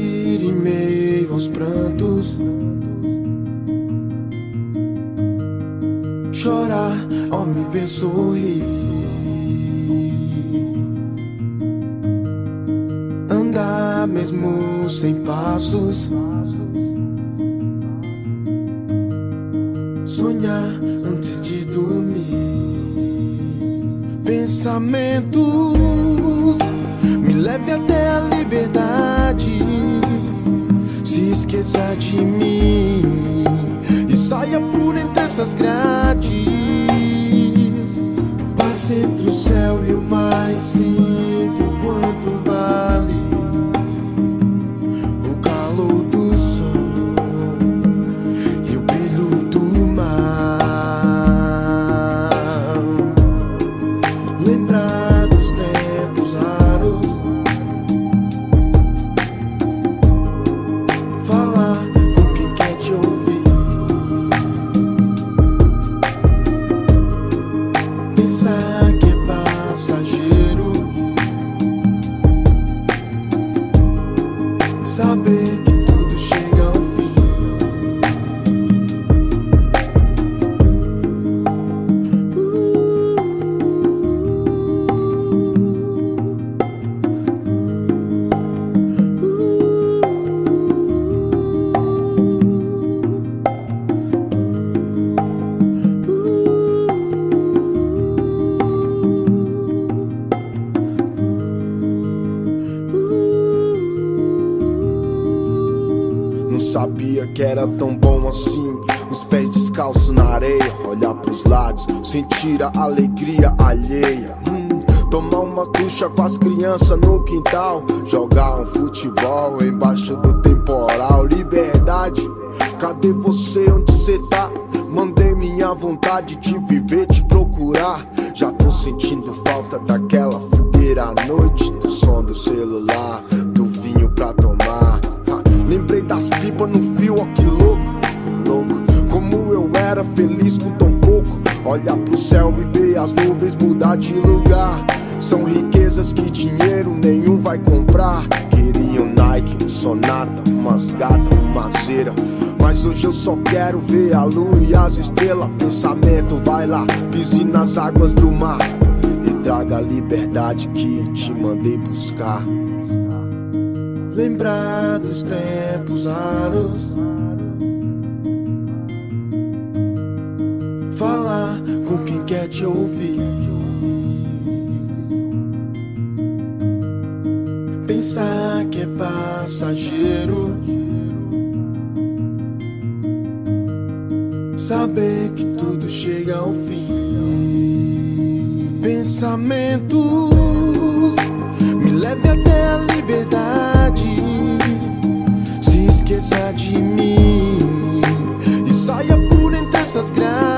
sorrir em meio aos prantos, chorar ao me ver sorrir, andar mesmo sem passos, sonhar antes de dormir, pensamentos me leve até a esqueça de mim e saia por entre essas grades. Passe entre o céu e o mar Sabia que era tão bom assim. Os pés descalços na areia, olhar pros lados, sentir a alegria alheia. Hum, tomar uma ducha com as crianças no quintal, jogar um futebol embaixo do temporal. Liberdade, cadê você? Onde cê tá? Mandei minha vontade de viver, te procurar. Já tô sentindo falta daquela das pipas no fio, ó que louco, louco. Como eu era feliz com tão pouco. Olhar pro céu e ver as nuvens mudar de lugar. São riquezas que dinheiro nenhum vai comprar. Queria um Nike, um Sonata, umas gatas, uma cera. Mas hoje eu só quero ver a lua e as estrelas. Pensamento, vai lá, pise nas águas do mar. E traga a liberdade que te mandei buscar. Lembrar dos tempos raros. Falar com quem quer te ouvir. Pensar que é passageiro. Saber que tudo chega ao fim. Pensamentos por entre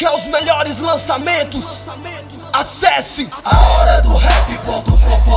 quer os melhores lançamentos? Acesse a hora do rap.com